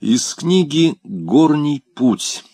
Из книги «Горний путь»